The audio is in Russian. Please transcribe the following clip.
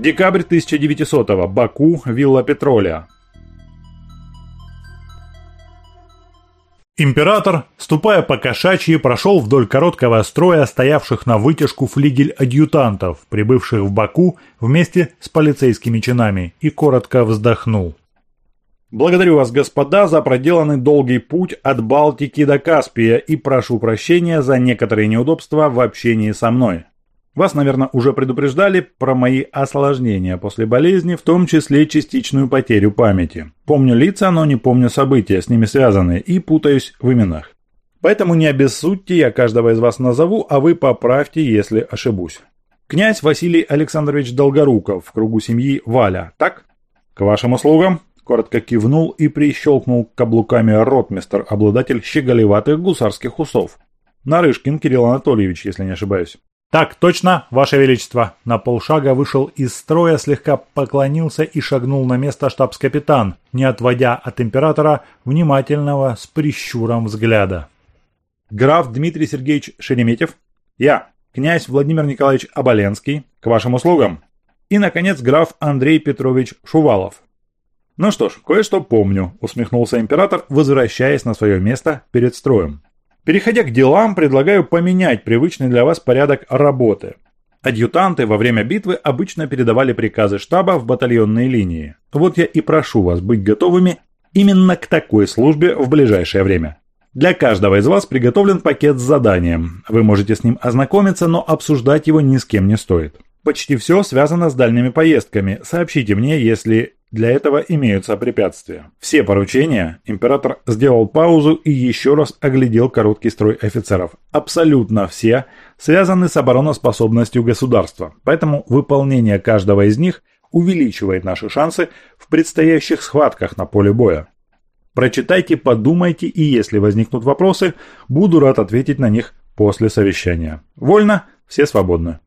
Декабрь 1900-го. Баку, вилла Петроля. Император, ступая по кошачьи, прошел вдоль короткого строя стоявших на вытяжку флигель адъютантов, прибывших в Баку вместе с полицейскими чинами, и коротко вздохнул. Благодарю вас, господа, за проделанный долгий путь от Балтики до Каспия и прошу прощения за некоторые неудобства в общении со мной. Вас, наверное, уже предупреждали про мои осложнения после болезни, в том числе частичную потерю памяти. Помню лица, но не помню события, с ними связанные, и путаюсь в именах. Поэтому не обессудьте, я каждого из вас назову, а вы поправьте, если ошибусь. Князь Василий Александрович Долгоруков в кругу семьи Валя, так? К вашим услугам. Коротко кивнул и прищелкнул каблуками ротмистер, обладатель щеголеватых гусарских усов. Нарышкин Кирилл Анатольевич, если не ошибаюсь. «Так точно, Ваше Величество!» На полшага вышел из строя, слегка поклонился и шагнул на место штабс-капитан, не отводя от императора внимательного с прищуром взгляда. «Граф Дмитрий Сергеевич Шереметьев, я, князь Владимир Николаевич Оболенский, к вашим услугам, и, наконец, граф Андрей Петрович Шувалов». «Ну что ж, кое-что помню», — усмехнулся император, возвращаясь на свое место перед строем. Переходя к делам, предлагаю поменять привычный для вас порядок работы. Адъютанты во время битвы обычно передавали приказы штаба в батальонные линии. Вот я и прошу вас быть готовыми именно к такой службе в ближайшее время. Для каждого из вас приготовлен пакет с заданием. Вы можете с ним ознакомиться, но обсуждать его ни с кем не стоит. Почти все связано с дальними поездками. Сообщите мне, если для этого имеются препятствия. Все поручения император сделал паузу и еще раз оглядел короткий строй офицеров. Абсолютно все связаны с обороноспособностью государства, поэтому выполнение каждого из них увеличивает наши шансы в предстоящих схватках на поле боя. Прочитайте, подумайте и если возникнут вопросы, буду рад ответить на них после совещания. Вольно, все свободны.